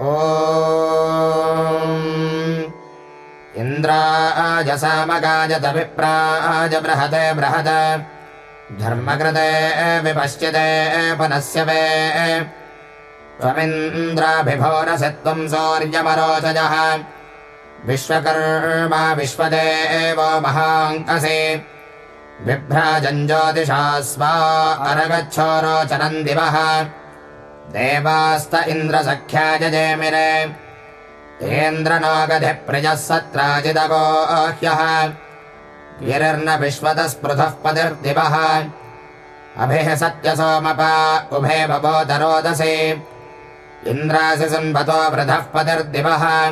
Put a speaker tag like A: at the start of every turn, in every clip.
A: ओ इन्द्राजसामगाजतभिप्राज बृहते बृहद धर्मकृते विपश्यते पुनस्य वे। त्वमिन्द्राभिभोरसि त्वम् सौर्यमरोचजः। विश्वकर्मा विश्वदे महाङ्कसि। बिभ्राजम् ज्योतिषा स्वा अरगच्छो रोचनम् दिवः देवास्त इन्द्रसख्या जजेमिरे। इन्द्रनागधिप्रियः सत्राजिदगोह्यः गिरिर्न विश्वतस्पृथः पतिर्दिवः। अभिः सत्यसोमपा उभे बबोदरोदसि इन्द्रासि सुन्वतो वृधः पतिर्दिवः।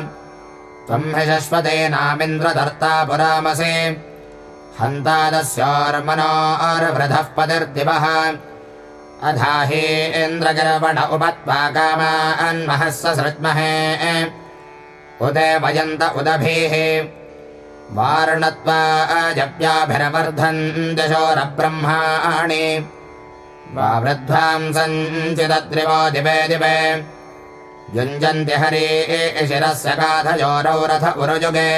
A: त्वम् हि शश्वतेनामिन्द्रधर्ता पुरामसि। हन्तादस्योर्मनोर्वृधः पतिर्दिवः अधाहेन्द्रगर्वण उपत्वा कामान्महः ससृज्महे उदेवयन्त उदभिः। दशोर जप्याभिरवर्धन्त्यशोरब्रह्माणि वावृद्ध्वां सञ्चिदत्रिवो दिवे दिवे। युञ्जन्ति हरे शिरस्य गाधयोरौ रथ उरुजुगे।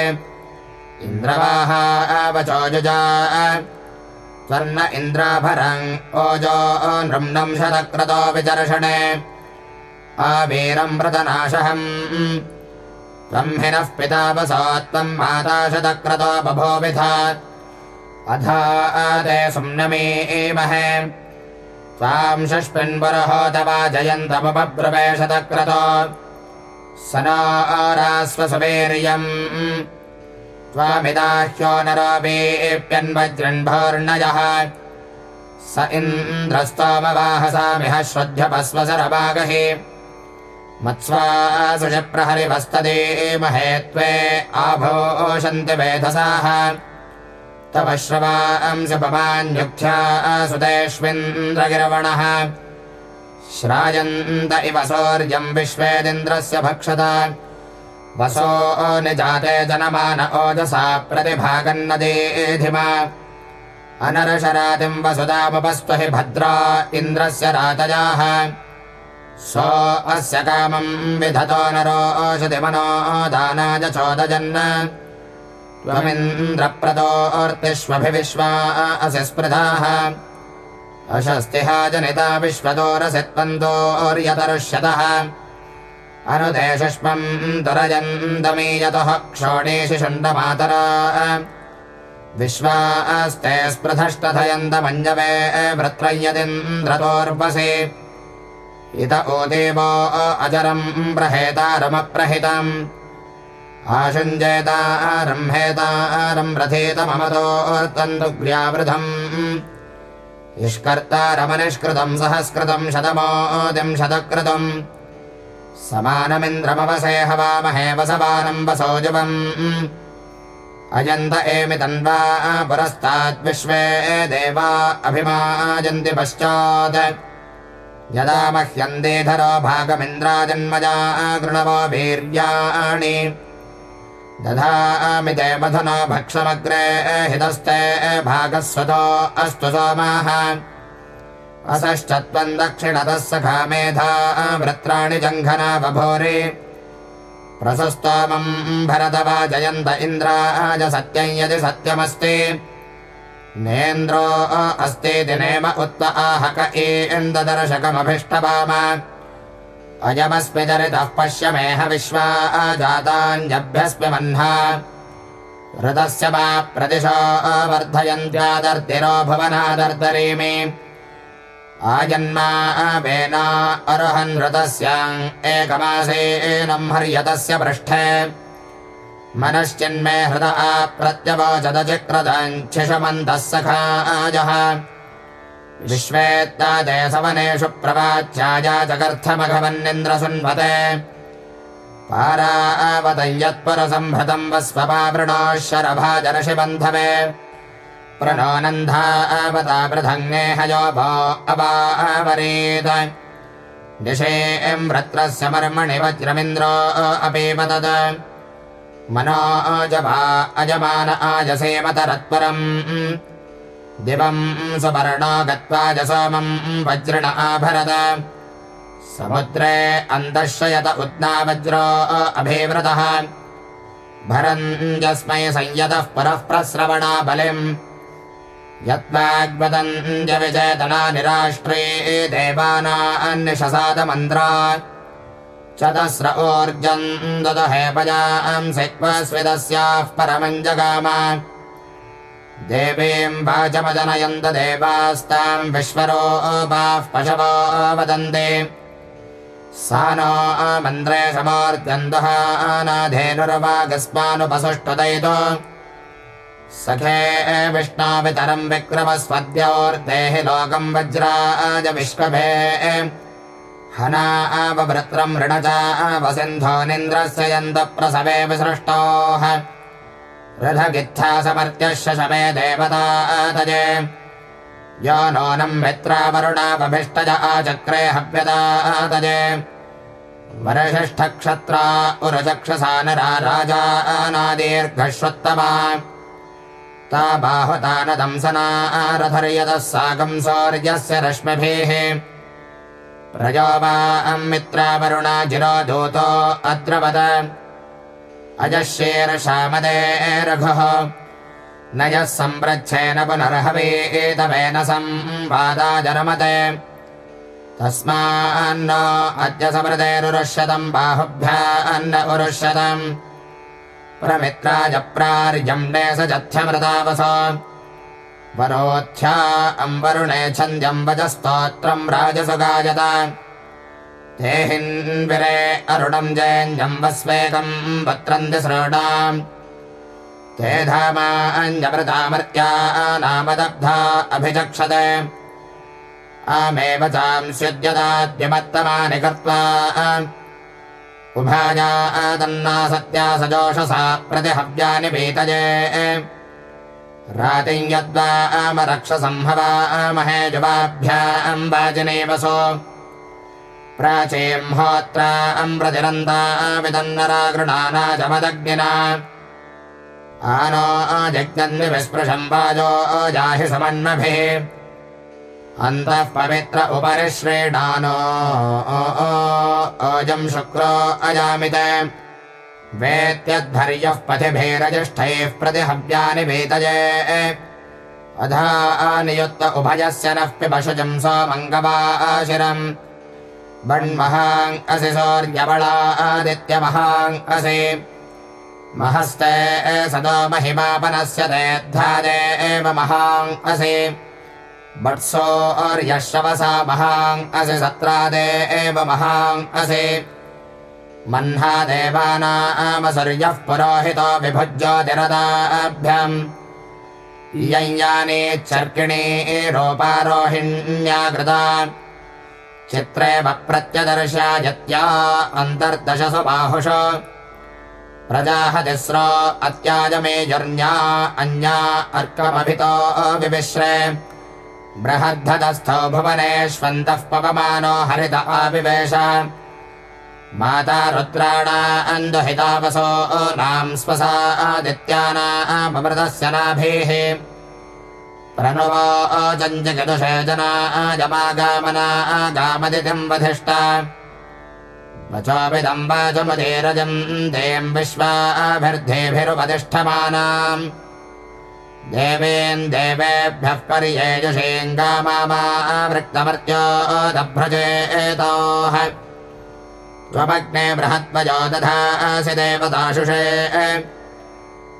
A: इन्द्रवाहा वचोजुजा स्वर्ण इन्द्राभरम् ओजो नृम्णम् शतक्रतो विचर्षणे। आवीरम् व्रतनाशहम्। त्वम् हिनः पिता वसो त्वम् माता शतक्रतो बभोविधा अधा आदे सुम्नमीमहे। त्वाम् षष्पिन्वरहोतवा जयन्तमुपब्रवे शतक्रतो। स नो आरास्वसुवीर्यम् त्वामिदाह्यो नरोऽपीप्यन्वजृण्भोर्णयः स इन्द्रस्तोमवाहसामिह श्रद्धपस्वसरभागहि मत्स्वासुषप्रहरिवस्तदीमहे त्वे आभोषन्ति वेधसाः। तव श्रवांसपमान्युक्त्या सुतेष्विन्द्रगिरवणः श्रायन्त इव सौर्यम् विश्वेदिन्द्रस्य भक्षता वसो निजाते जनमान ओजसा प्रतिभागन्नदीधिमा अनरशरातिम् वसुदामुपस्तु हि भद्रा इन्द्रस्य रातजाः। सो अस्य कामम् विधतो नरो ओषधि मनो दानाय चोदजन् त्वमिन्द्रप्रदोर्तिष्वभिविश्वा असि स्पृधाः। अशस्तिहा जनिता विश्वदोरसि अनुदेशुष्मम् दुरजन्दमीयतः क्षोणीषि शुण्डमातरा। विश्वास्ते स्पृधष्टधयन्तमञ्जवे भृत्रयदिन्द्रतोर्वसि इत ओ देवो अजरम् प्रहेतारमप्रहितम्। आशुञ्जेतारम् हेतारम् रथेतममतोर्तन्तुग्र्यावृधम् निष्कर्तारमनिष्कृतम् सहस्कृतम् शतमोदिम् शतकृतम् समानमिन्द्रमवसे हवामहे वसवानम् वसोजुवम् अजन्त एमि तन्वा पुरस्ताद्विश्वे देवा अभिमाजन्ति पश्चात्। यदा मह्यन्देधरो भागमिन्द्राजन्मजा गृणवो वीर्याणि। दधामि ते मधुनो भक्षमग्रे हितस्ते भागस्वतो अस्तु सोमाः असश्च दक्षिणतः सखा मेधा, वृत्राणि जङ्घना बभोरि। प्रसस्तोमम् भरत वा जयन्त इन्द्राज सत्यम् यदि सत्यमस्ति। नेन्द्रो अस्तीति नेम उत्त आहक इन्ददर्शकमभिष्टवाम अयमस्मि चरितः पश्य मेह विश्वा जातान्यभ्यस्मि मह्ना। हृदस्य वा प्रतिशो वर्धयन्त्यादर्तिरो भुवनादर्दरीमि आजन्मा वेना अर्हन् ऋतस्याम् एकमासेनम् हर्यतस्य पृष्ठे। मनश्चिन्मे हृद आप्रत्यवोचदचिक्रदञ्छिषमन्तः सखाजः विश्वेत्तादे सवनेषु प्रवाच्याया जगर्थमघवन्निन्द्रसुन्वते। पारावतयत्पुरसम्भृतम् वस्वपावृणोः शरभाजर्षिबन्धवे प्रणोनन्धा पृथङ्गे हयो भो अपावरेत दिशे वृत्रस्य मर्मणि वज्रमिन्द्रो अपि वदद। मनो अजभा अजमान आजसेमतरत्परम् दिवम् सुपर्णो गत्वा ज सोमम् वज्रण आभरद। समुद्रे अन्तःशयत उद्नावज्रो अभिव्रतः भरञ्जस्मै संयतः पुरः प्रस्रवणा बलिम् यत्त्वाग्वदञ्जविचेतना निराष्ट्रे देवानान्निशसादमन्त्रा चतस्र ऊर्जम् ददहे पजांसिक्वस्विदस्याः परमम् जगाम। देवीम् वाचमजनयन्त देवास्ताम् विश्वरो पशवो वदन्ति। सा नो मन्त्रे समोर्जन्दः अनाधेनुर्वागस्मानुपसुष्टुदयितो सखे विष्णावितरम् विक्रमस्वद्योर्देहि लोकम् वज्राज विश्वभे। हना आवभृत्रम् ऋणजा निन्द्रस्य यन्तप्रसवे विसृष्टोः। रथगित्था समर्त्यश्च शमे देवता तजे। यो नूनम् मित्रावरुणापभिष्टज आचक्रे हव्यता तजे। वरषष्ठक्षत्रा उरचक्षसा नरा राजानादीर्घश्वत्तमा ता बाहुता न दंसना रथर्यतः साकम् सौर्यस्य रश्मिभिः। प्रजो वा मित्रावरुणा जिरो दूतो अद्रवद। अजशेरशामदे रघुः न यः सम्प्रच्छेन पुनर्हवेतवेन संवादाजनमते तस्मान्न अद्य समृतेरुरुष्यतम् बाहुभ्यान्न उरुष्यतम् प्रमित्राजप्रार्यम्णे स जथ्यमृतावस। वरोध्या अम्बरुणे छन्द्यम् वजस्तोत्रम् राजसुगायत। देहिन्विरे अरुणम् जयञ्जम् वस्वेकम् वत्रन्ति सृणाम्। ते धामाञ्जमृतामर्त्या नामदब्धा अभिचक्षते। आमेव चांस्युद्यदाद्यमत्तमानि कृत्वा उभाया तन्ना सत्या सजोषसा प्रतिहव्यानि भीतये रातिम् यद्वा आमरक्षसंहवामहे जुवाभ्याम् वाजिनेवसो। प्राचीम्होत्रा अम्प्रतिरन्ता विदन्नरा गृणाना जमदग्निना आनो जज्ञन्निविस्पृशम् वाजो जाहि समन्मभिः अन्तः पवित्र उपरि श्रेणानो ओजम् शुक्रो अजामित वेत्यद्धर्यः पथिभिरजिष्ठैः प्रतिहव्यानि वेतये। अधा नियुक्त उभयस्य नः पिबशुजम् सोमङ्गवाशिरम् बण्महाङ् असि सौर्यबला असि महस्ते सदो महिमापनस्य देद्धादे एव महाङ् असि वट्सो अर्यश्रवसा महां असि सत्रादे एव महाङ् असि। मह्ना देवानामसुर्यः पुरोहितो विभुज्योतिरदाभ्यम् यञ्याने चर्किणे रोपारोहिण्या कृता चित्रे वप्रत्यदर्शा यत्या अन्तर्दशसु बाहुषु। प्रजाः तिस्रो अत्याजमे जर्ण्या अन्या अर्कमभितो विविश्रे। बृहद्धतस्थो भुवनेष्वन्तः पवमानो हरित आविवेश। माता रुद्राणा अन्दुहितावसो नाम् स्वसा आदित्यानामृतस्य नाभिः। प्रणवो अजञ्जगदुषे जना आजमागामना आगामदितिम् वधिष्ठा। वचोभिदम् वाचमुदीरजम् देम् विश्वाभिर्धेभिरुपतिष्ठमानाम् देवेन् देवेभ्यः पर्येजुषेङ्गामावृक्तमर्त्योदभ्रजेतोः त्वमग्ने बृहत्वजो दधासि देवताशुषे।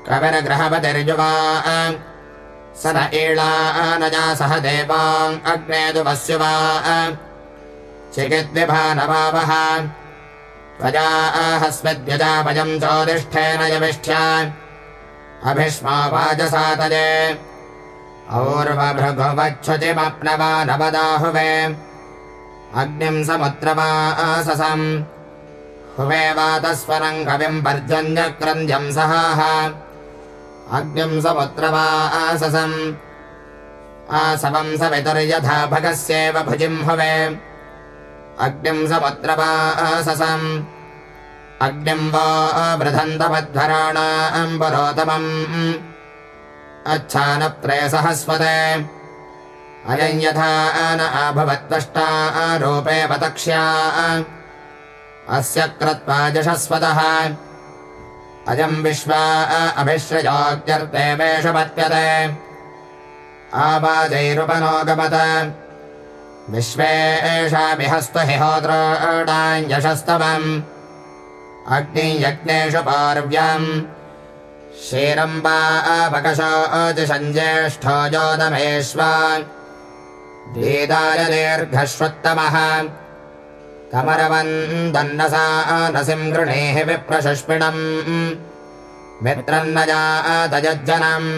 A: कविर्ग्रहपतिर्युवा स न ईळा नजा सह देवाम् अग्ने दुवस्युवा। चिकिद्विभानवावः त्वजा आहस्मद्यजापजम् चोदिष्ठेन यविष्ठ्या अभिष्मा वाजसा तजे। और्वभृगुवच्छुचिमप्नवा नवदाहुवे अग्निम् समुद्रमा आससम् हुवे वातस्वरम् कविम् पर्जन्यक्रन्द्यम् सहाः। अग्निम् समुद्रमा आससम् आसवम् सवितुर्यथा भगस्येव भुजिम् हुवे। अग्निम् समुद्रवाससम् अग्निम् वो बृधन्तमध्वराणाम् पुरोतमम् अच्छानप्रेसहस्वते अयम् यथा न अभवत्पष्टा रूपे वतक्ष्या। अस्य क्रत्वा जशस्वतः अयम् विश्वा अभिश्रयोग्यर्तेवेषपत्यते आवाजैरुपनोगमत विश्वे एषामिहस्तु हि होद्रोडाञ्जशस्तवम् अग्नियज्ञेषु पार्व्यम् क्षीरम्बा अपकशो अतिसञ्ज्येष्ठो जोदमेष्वा दीदाय दीर्घश्वत्तमः कमरवन्दन्नसा नसिम् गृणेः विप्रशुष्पिणम्। मित्रन्न जातजज्जनम्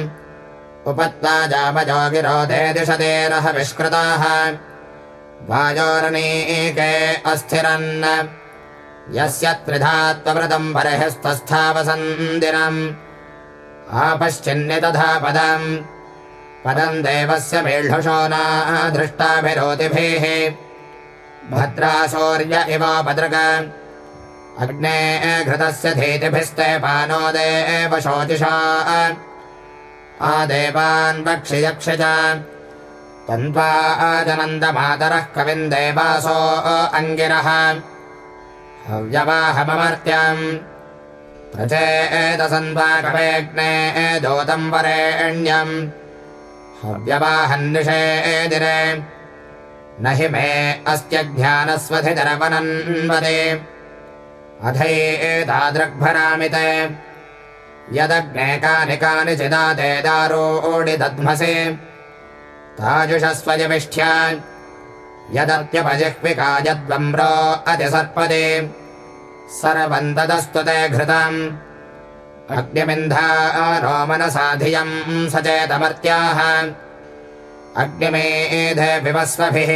A: उपत्ता जामजोगिरोधे दिशतेरः विष्कृताः। वाजोरनीके अस्थिरन् यस्य त्रिधात्वव्रतम् बर्हिस्तस्थावसन्दिनम् आपश्चिन्नि तथा पदम्। पदम् देवस्य मेढुषो नादृष्टाभिरोतिभिः भद्राशौर्य इवोपदृग अग्ने घृतस्य धीतिभिस्ते पानो देव शोचिषा। आदेवान् वक्षियक्ष च। तन्त्वाजनन्दमातरः कविम् देवासो अङ्गिरः हव्यवाहममर्त्यम्। प्रचेदसन्त्वाकवेग्ने दोतम् वरेण्यम्। हव्यवाहन्निषेदिरे। न हि मे अस्य ज्ञानस्वधितरवनन्वदे अथैतादृग्भरामिते यदग्ने कानि कानि चिदाते दारोडि दध्मसे ताजुषस्वजविष्ठ्या यदत्यपजिह्विका यद्वम्रो अतिसर्पदे सर्वम् तदस्तु ते घृतम्। अग्निमिन्धा नो मनसाधियम् सचेतमर्त्याः। अग्निमेधे विवस्वभिः।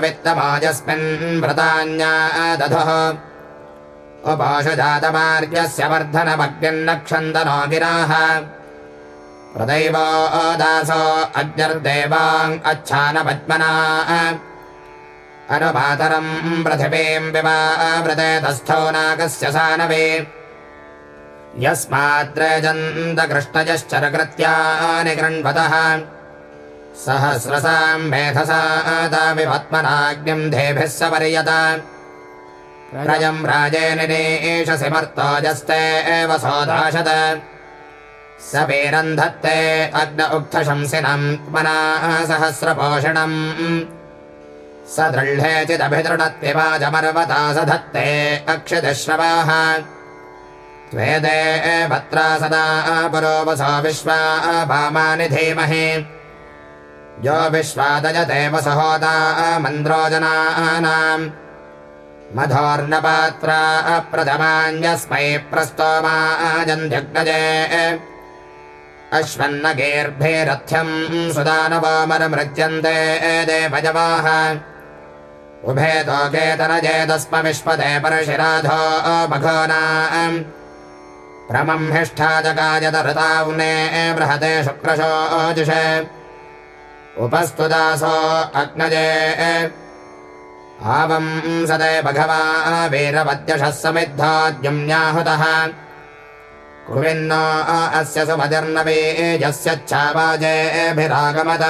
A: वित्तमाजस्मिन् व्रतान्या दधुः। उपाशुजातमार्यस्य वर्धनमग्निर्नक्षन्दनो गिराः। प्रदैवो दासो अग्निर्देवाङ् अच्छानपद्मना अनुमातरम् पृथिवीम् विवावृते तस्थो नागस्य सानवे। यस्माद्रजन्तकृष्णजश्चरकृत्यानि गृण्वतः सहस्रसाम् मेधसा दाविपत्मनाग्निम् धेभिः सपर्यत। रजम् राजेनिरीशसि मर्तोजस्ते एव सोदाशत स वीरन्धत्ते अग्न उक्थशंसिनम् मना सहस्रपोषणम् स दृढे चिदभिदृढत्विवाजमर्वता स धत्ते अक्षितिश्रवाः त्वेदे भत्रा सदा पुरोवसो विश्वा भामानि धीमहि। यो विश्वादजते वसहोदा मन्द्रो जनानाम्। मधोर्नपात्रा अप्रथमान्यस्मै प्रस्तोमाजन्ध्यग्नजे अश्वन्नगेर्भिरथ्यम् सुदानवामरमृज्यन्ते देवजवाः उभेदोकेतनजेदस्मविश्वदे परशिराधो मघोना प्रमं हिष्ठा प्रमंहिष्ठाजगायदहृताव्ने बृहते शुक्रशोजुषे उपस्तुदासो अग्नजे। आवं सदे भगवा वीरवद्यषः समिद्धाद्युम्याहुतः कुविन्नो अस्य सुमतिर्नवीजस्य छावाजेभिरागमत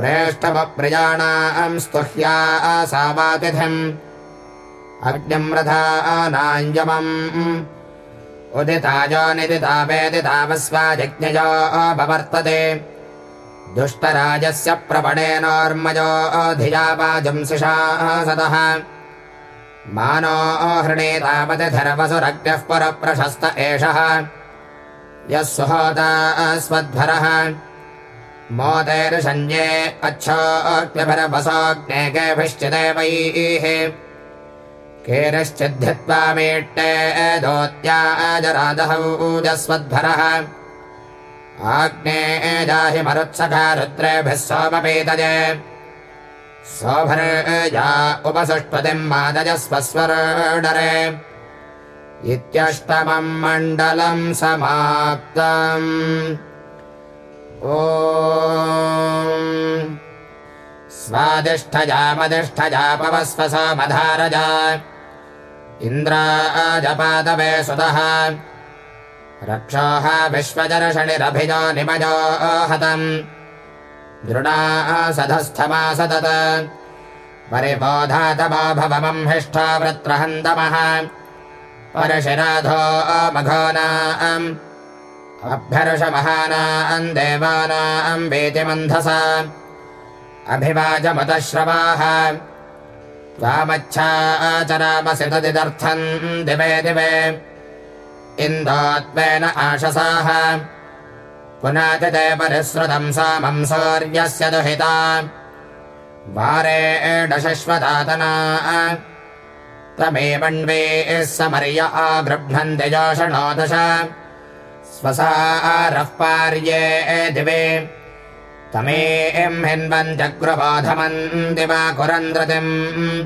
A: प्रेष्ठमप्रियाणाम् स्तुह्या सावातिथिम् अग्निम् रथानाञ्जमम् उदिताजो निदिता वेदितावस्वाजज्ञयो बवर्तते दुष्टराजस्य प्रपणेनोर्मजो धिया वाजंसिषा सदः मानो हृणीतावतिधर्वसुरग्निः पुरप्रशस्त एषः। यः सुहोता स्वध्वरः मोतेर्षञ्जे अच्छोऽग्निभरवसोऽग्ने केभिश्चिदेवैः केरश्चिद्धित्वा मीट्टे दोत्याजरादहौजस्वध्वरः आग्ने जाहि मरुत्सखा रुद्रेभिः सोमपीतजे। सोभर्जा उपसुष्पतिम् मादजस्वस्वरडरे। इत्यष्टमम् मण्डलम् समाप्तम् ओ स्वादिष्ठजामदिष्ठजा पवस्व सोमधारजा इन्द्राजपादवे सुतः। रक्षोः विश्वजर्षणिरभिजो निमजो हतम् दृढा सधस्थमासदत् परिबोधातमा भवमम् हिष्ठा वृत्रहन्तमः। परशिराधो मघोनाम् अभ्यर्षमहानाम् देवानाम् वेतिमन्धसा अभिवाजमतश्रवाः तदिदर्थम् दिवे दिवे। इन्दोत्वेन आशसाः। पुनातिते परिसृतम् सामम् सौर्यस्य दुहिता। वारे एडशश्वतातना तमेवण्वे समर्य आगृह्णन्ति जोषणो दश स्वसारः पार्ये दिवे। तमेम् हिन्वन्त्यग्रबोधमन्ति वा कुरन्द्रतिम्।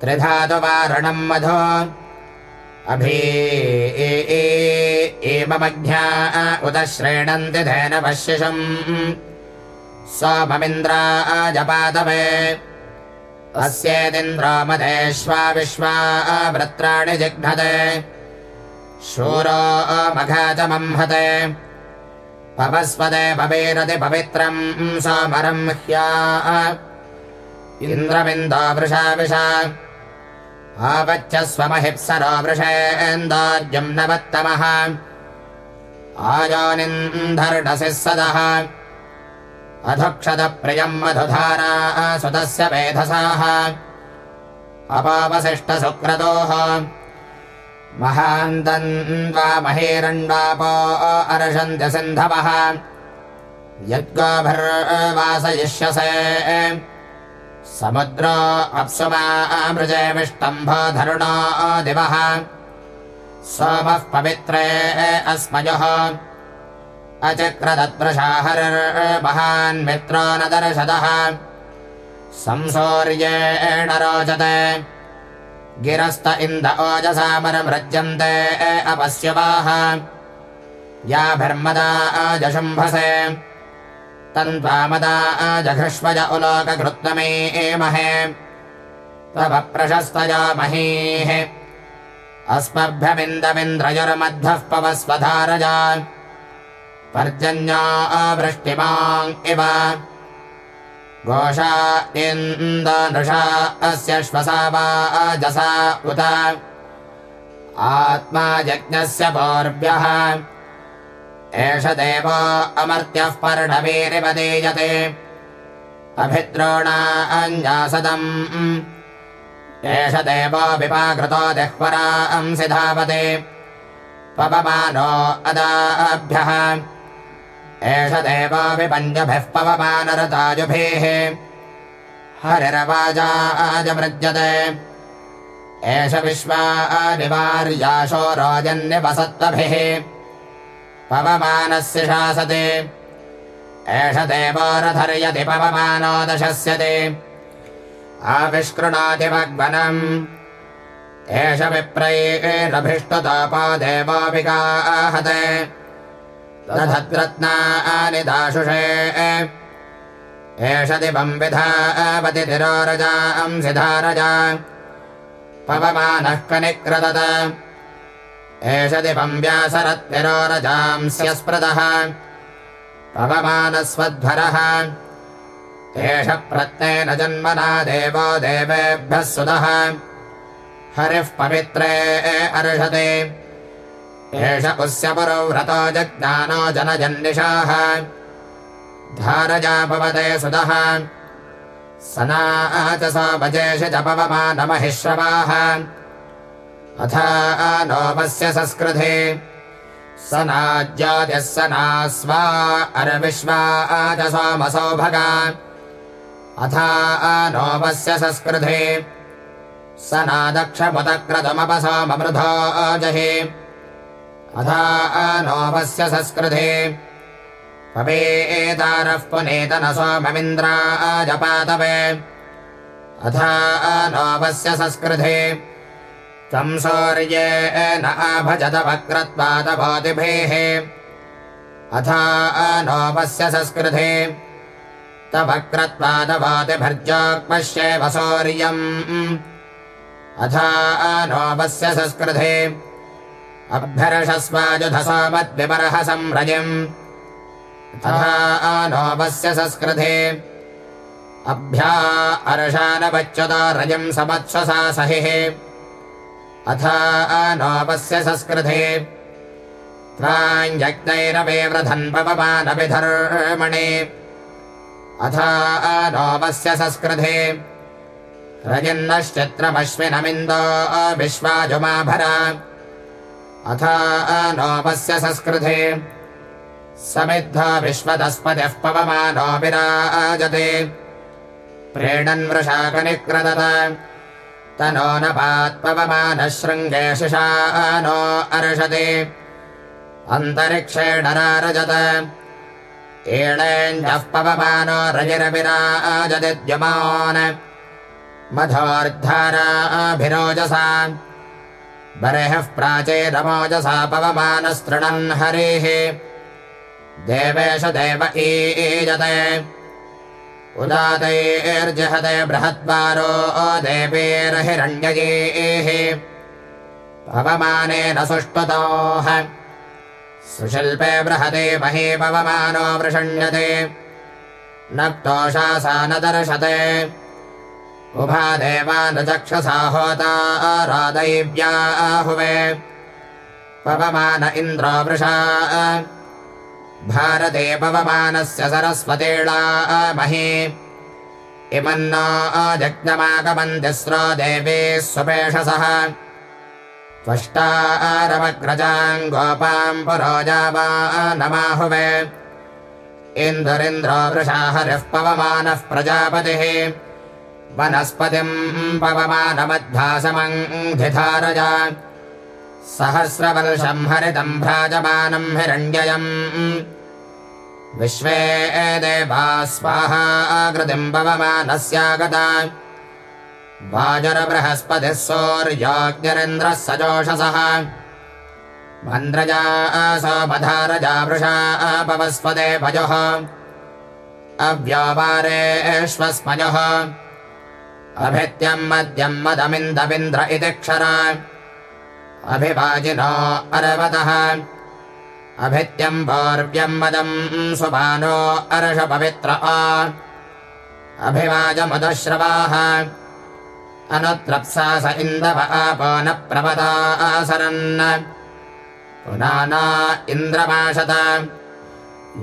A: त्रिधातुवारणम् मधो। अभी एममज्ञा उत श्रेणन्ति धेन पश्यशम्। सोममिन्द्राजपातवे अस्येदिन्द्रो मधेष्वा विश्वा वृत्राणि जिघ्नते शूरो मघाचमंहते पवस्पदे पवेरति पवित्रम् सोमरम् ह्या। इन्द्रमिन्दो वृषा। विषा आवच्च स्वमहिप्सरो वृषेन्दोर्जम् नवत्तमः। आयोनिन्धर्डसिः सदः। अधुक्षतप्रियम् मधुधारा सुतस्य वेधसाः महेरण्वापो अर्षन्त्य सिन्धवः। यद्गोभिर्वासयिष्यसे। समुद्रो अप्सुमामृजयमिष्टम्भो धरुणो दिवः। सोमः पवित्रे अस्मयोः अचक्रदत्प्रशाहरर्महान् मित्रो न दर्शदः संसौर्येण रोचते गिरस्त इन्द ओजसामरमृज्यन्ते अपश्यवाः याभिर्मदा अजशुम्भसे तन्त्वामदा अजघृष्वज उलोककृत्तमे एमहे तव प्रशस्तया महीः। अस्मभ्यमिन्दमिन्द्रयुर्मध्वः पवस्वधारजा। पर्जन्या वृष्टिमाम् इव घोषा इन्दनृषा अस्य श्वसा वा अजसा उत। आत्मा यज्ञस्य पौर्व्यः एष देवो अमर्त्यः पर्णवीरिव दीयते अभिद्रोणा अन्यासदम्। एष देवो विपाकृतो देह्वरा अंसि धावते। पवमानो अदाभ्यः एष देवापि पञ्चभिः पवमानरताजुभिः हरिरवाजाजमृज्यते एष विश्वानिवार्याशो रोजन्यवसत्त्वभिः पवमानस्य शासते। एष देवो रथर्यति पवमानो दशस्यते आविष्कृणाति भग्वनम् एष विप्रैरभिष्टतापा देवापिकाहते दधद्रत्नानि दाशुषे एष दिवम् विधावति तिरोरजांसि धारजा पवमानः कनिक्रदत। एष दिवम् व्यासरत्तिरोरजांस्य स्मृतः पवमानस्वध्वरः। एष प्रत्नेन जन्मना देवो देवेभ्यः सुतः हरिः पवित्रे अर्षते एष पुस्य पुरव्रतो जज्ञानो जनजन्निषाः धारजा भवते सुतः सना च स भजेष च पवमानमहिश्रवाः अथा नोपस्य संस्कृते। स नाज्याद्यः स नास्वा अरविश्वा च सोमसो भगा। अथा नोपस्य संस्कृते। स नादक्षमुदक्रतुमपसोममृधो जहि अथा नोपस्य संस्कृते। पवेदारः पुनेतन सोममिन्द्राजपातवे अथा नोपस्य संस्कृते। त्वम् सौर्ये न आभजत वक्रत्वादभोतिभिः अथा नोपस्य संस्कृते। तवक्रत्वादभोतिभर्जोक्पश्येव सौर्यम्। अथा नोपस्य संस्कृते अभ्यर्षस्वाजुधसोमद्विबर्हसं रजिम् तथा नोपस्य संस्कृते अभ्या अर्षानपच्युत रजम् समत्स्वसा सहिः। अथा नोपस्य संस्कृते प्राञ्जग्नैरपि वृधन् पवमानभिधर्मणे। अथा नोपस्य संस्कृते रजिन्नश्चित्रमश्विनमिन्दो विश्वाजुमाभरा अथा नोपस्य संस्कृते। समिद्धा विश्वदस्पतिः पवमानो विराजते प्रेणन् वृषाकनिक्रदत। तनो न पात्पवमानः शृङ्गे शिषा नो अर्षति। अन्तरिक्षेण रारजत एणेञ्जः पवमानो रजिरविराजदिद्यमान् मधोर्धाराभिरोजसा बर्हिः प्राचेरमोजसा पवमानस्तृणन् हरिः। देवेश देव ईजते। उदातैर्जहते बृहद्वारो देवेर्हिरण्ययेः पवमानेन सुष्टुतोः सुशिल्पे बृहते मही पवमानो वृषण्यते। नक्तोषासा न दर्शते देवानुचक्षसा होता रादैव्याहुवे पवमान इन्द्रो वृषा। भारते पवमानस्य सरस्वतीळा मही। इमन्ना जज्ञमागमन्तिस्रो देवी स्वपेषसः त्वष्टारमग्रजाम् गोपाम् पुरोजावा नमाहुवे इन्दुरिन्द्रो वृषा हरिः पवमानः प्रजापतिः वनस्पतिम् पवमानमध्वासमङ्धिधारजा सहस्रवर्षम् हरितम् भ्राजमानम् हिरण्ययम्। विश्वे देवा स्वाहाकृतिम् पवमानस्यागता। वाजुरबृहस्पतिः सौर्याग्निरिन्द्रः सजोषसः। मन्द्रजा सोमधारजा वृषा पवस्पदे भजः अव्यावारेष्वस्मजः अभित्यम् मद्यम् मदमिन्दमिन्द्र इति क्षर। अभिवाजिनो अरवतः अभित्यम् पौर्व्यम् मदम् सुबानो अर्षपवित्र अभिवाजमुदश्रवाः। अनुत्रप्सा स इन्दव आपो न प्रपदा आसरन्। पुनाना इन्द्रमाशत।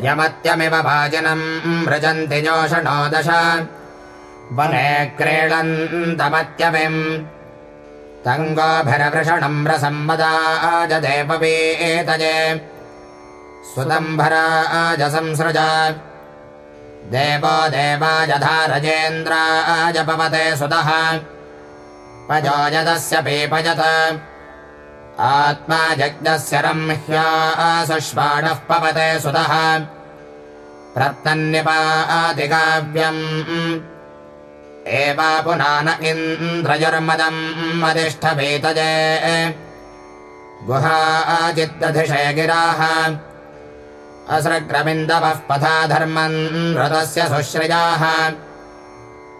A: यमत्यमिव भाजनम् मृजन्ति जोषणो दश वने क्रीडन्तमत्यमिम् तङ्गोभरवृषणम् रसम्मदाजदेववीतजे सुतम्भराजसंसृज देवो देवाजधारजेन्द्राजपवते सुतः पजोजदस्य पीपजत। आत्मा जज्ञस्य रम्ह्यासुष्वाणः पवते सुतः प्रत्तन्निपादिकाव्यम् एवा पुनान इन्द्रजुर्मदम् मदिष्ठभीतजे गुहाचिद्दधिषय गिराः। असृग्रमिन्दवः पथा धर्मन् हृतस्य सुश्रियाः।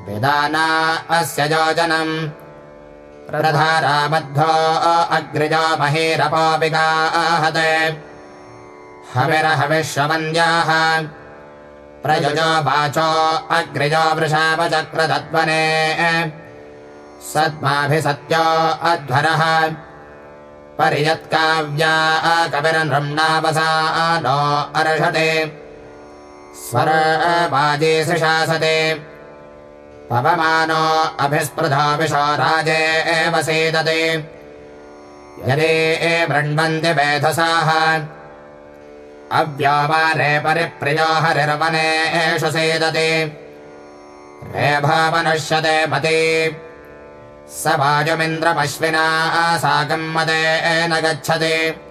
A: विदाना अस्य योजनम्। प्रधाराबद्धो अग्रिजो महीरपोपिगाहते हविरहविश्ववन्द्याः प्रयुजो वाचो अग्रिजो वृषावचक्रतत्वने सद्माभिसत्यो अध्वरः। परियत्काव्या कविरनृम्णावसा नो अर्षते। स्वरबाजे सृशासते। पवमानो अभिस्पृधा विशो राजे एव सीदते यदि बृण्वन्ति वेधसाः अव्यावारे परिप्रियो हरिर्वनेषु सीदति। रेभावनुष्यते मति स वाजुमिन्द्रमश्विना साकम् मदे गच्छति।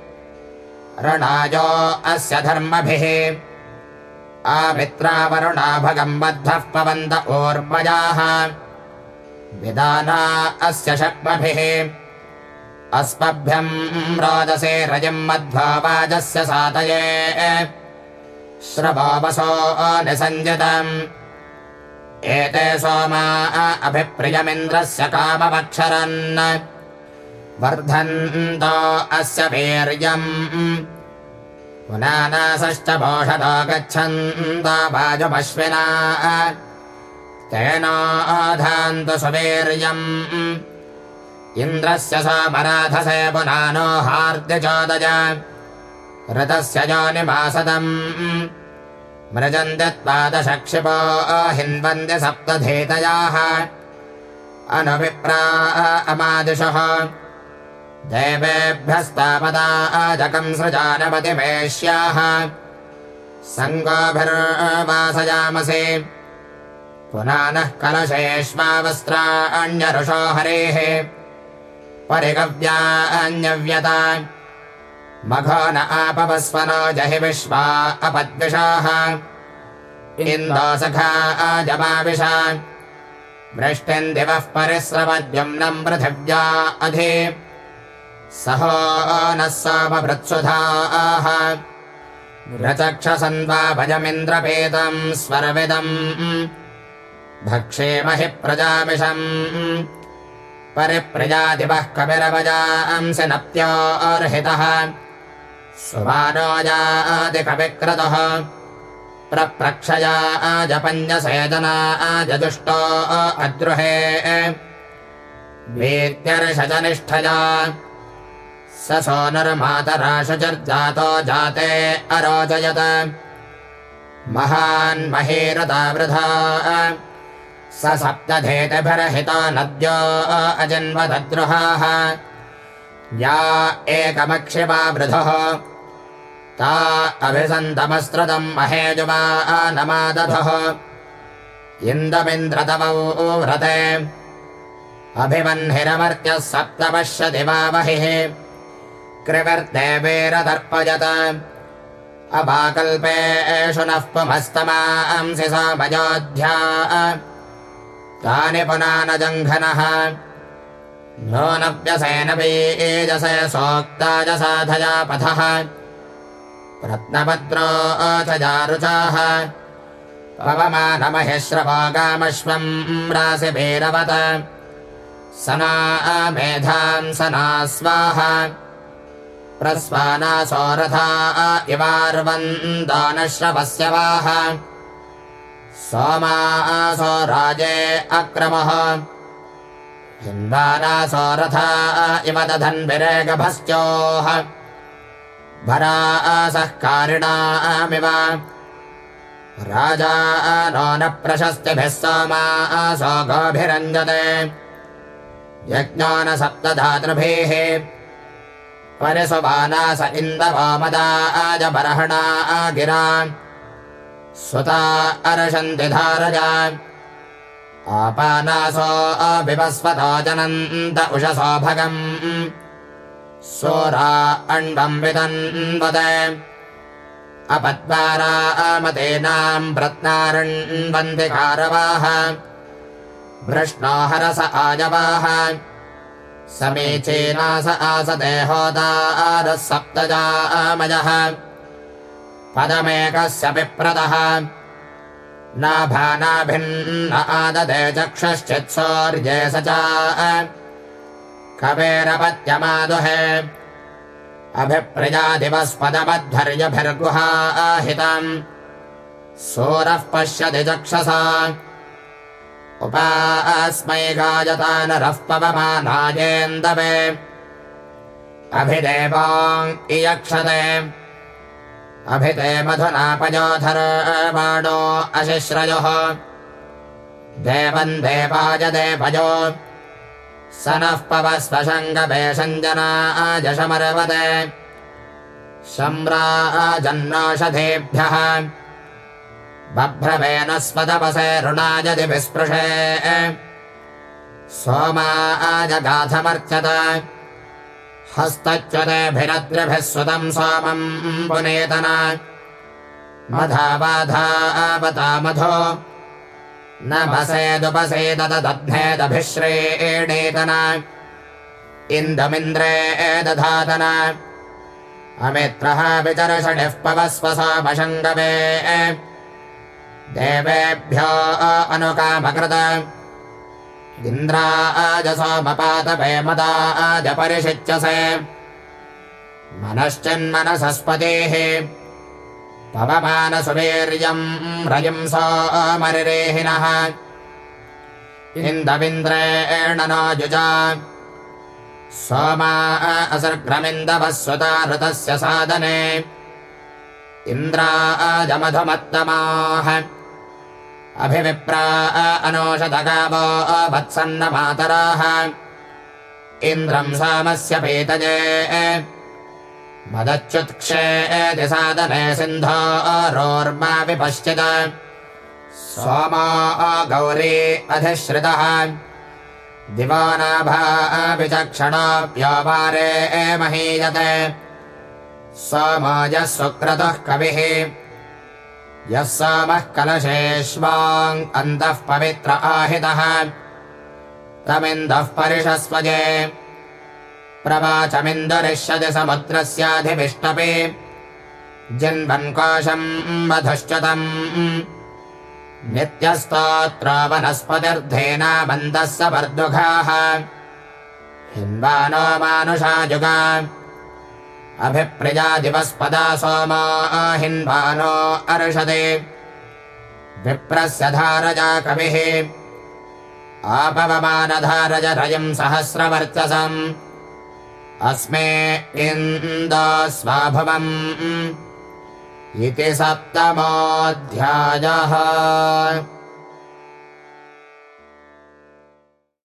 A: रणाजो अस्य धर्मभिः। आमित्रावरुणा भगम् बद्धः पवन्त ऊर्वजाः। विदाना अस्य शक्मभिः अस्मभ्यम् रोदसे रजम् मध्वा वाजस्य सातये। श्रवोपसो निसञ्जितम् एते सोमा अभिप्रियमिन्द्रस्य काममक्षरन् वर्धन्तो अस्य वीर्यम्। पुनानासश्च भोषतो गच्छन्तो वाजुमश्विना तेनाधान्तु सुवीर्यम् इन्द्रस्य सोमराधसे पुनानो हार्द्यचोदय ऋतस्य योनिमासदम् मृजन्त्यत्पादशक्षिपो हिन्वन्त्य सप्तधेतयाः। अनुविप्रा अमादिशः। देवेभ्यस्तापदाजकम् सृजानपतिमेष्याः। सङ्गोभिर्वासयामसि। पुनानः कलशेष्वावस्त्राण्यरुषो हरेः परिगव्यान्यव्यता मघो न आपवस्वनो जहि विश्वा अपद्विषाः। इन्दोसखा आजमाविशा वृष्टिम् दिवः परिस्रवद्युम्नम् पृथिव्या अधि। सहो नः सोमभृत्सुधाः रचक्षसन्वा भजमिन्द्रपेतम् स्वरविदम्। भक्षेमहि प्रजामिषम् परिप्रजादिवः कविरवजांसि नप्त्योर्हितः सुवानोजादिकविक्रतः प्रप्रक्षया आजपञ्जसेजना आजदुष्टो अद्रुहे। वेत्यर्षजनिष्ठया स सोनर्मातराशुचर्जातो जाते अरोचयत महान्महेरता वृथा स सप्तधेतभिरहितो नद्यो अजन्मदद्रुहाः। या एकमक्षिपा वृधः। ता अभिसन्तमस्त्रतम् महेजुवा नमादधः। इन्दमिन्द्रतमौ व्रते। अभिवह्निरमर्त्यः सप्तपश्यति वा बहिः कृवर्देवेरदर्पयत अपाकल्पेषु नः पुमस्तमांसि समयोध्या तानि पुनानजङ्घनः। नो नव्यसेन बीजसे सोक्ताज साधया पथः रत्नभद्रो अथजारुचाः पवमानमहिश्रवागामश्वम् राशिभैरवत। सना मेधाम् सना स्वाहा। प्रस्वानासोरथा इवार्वन्दानश्रवस्य वाह सोमासो राजे अक्रमः। हिन्वानासोरथा इव दधन्विरेगभश्चोः भरा असः कारिणामिव। राजा नो न प्रशस्तिभिः सोमा असो गोभिरञ्जते। यज्ञो न सप्तधातृभिः परिसुबानास इन्दवोमदा आजबर्हणा गिरा सुता अर्षन्ति धारजा। आपानासो अभिवस्वतो जनन्त उषसो भगम्। सोरा अण्डम् विदन्वद अपद्वारा अमतेनाम् प्रत्नारण्वन्ति कारवाः। वृष्णो हरस आजवाः। समीचीनास आसते होदारः सप्तजामजः पदमेकस्य विप्रदः नाभानाभिन्न आददे चक्षश्चित्सौर्ये स च। कवेरपत्यमादुहे। अभिप्रजादिवस्पदमध्वर्यभिर्गुहाहितम् सोरः पश्यति चक्षसा। उपास्मै गायता नरः पवमानायेन्दवे। अभिदेवाङ् इयक्षते अभिते मधुनापयोधर्वाणो अशिश्रयोः। देवम् देवाय देवयो। स नः पवस्वशङ्गभेषञ्जनाजशमर्वते शम्राजन्नौषधेभ्यः बभ्रवेन स्वदपसे ऋणायदि विस्पृशे। सोमाजगाथमर्चत हस्तच्युतेभिरद्रिभिः सुतम् सोमम् मधाबाधावता मधो। नभसेदुपसेददध्नेदभिश्रेणेतन इन्दमिन्द्रे दधातन अमित्रः विचर्षणिः पवस्व सोमशङ्गवे देवेभ्यो अनुकामकृत इन्द्राजसोमपातभयमदाजपरिषिच्यसे मनश्चिन्मनसस्पतेः। पवमानसुवीर्यम् रजिम् सोमरिरेहिणः इन्दविन्द्रेण नो जुजा। सोमा असर्ग्रमिन्दवः सुता ऋतस्य साधने। इन्द्राजमधुमत्तमाः अभिविप्रा अनोषधगावो वत्सन्नमातराः इन्द्रम् सामस्य पीतजे मदच्युत्क्षेति सादने सिन्धोरोर्मा विपश्चित्। सोमा गौरी अधिश्रितः। दिवानाभाविचक्षणाप्योपारे महीयते। सोमाजः सुक्रतः कविः यः सोमः कलशेष्वाङ् अन्तः पवित्र आहितः। तमिन्दः परिषस्वजे। प्रवाचमिन्दुरिष्यति समुद्रस्याधिविष्टपि। जिन्वन्कोशम् मधुश्चतम्। नित्यस्तोत्र वनस्पतिर्धेनाबन्धः स वर्दुघाः हिन्वानो मानुषाजुगा। अभिप्रियादिवस्पदा सोमा हिन्वानो अर्षदे। विप्रस्य धारजा कविः। आपवमानधारज रयम् सहस्रवर्चसम् अस्मे इन्दस्वाभवम् इति सप्तमोऽध्यायः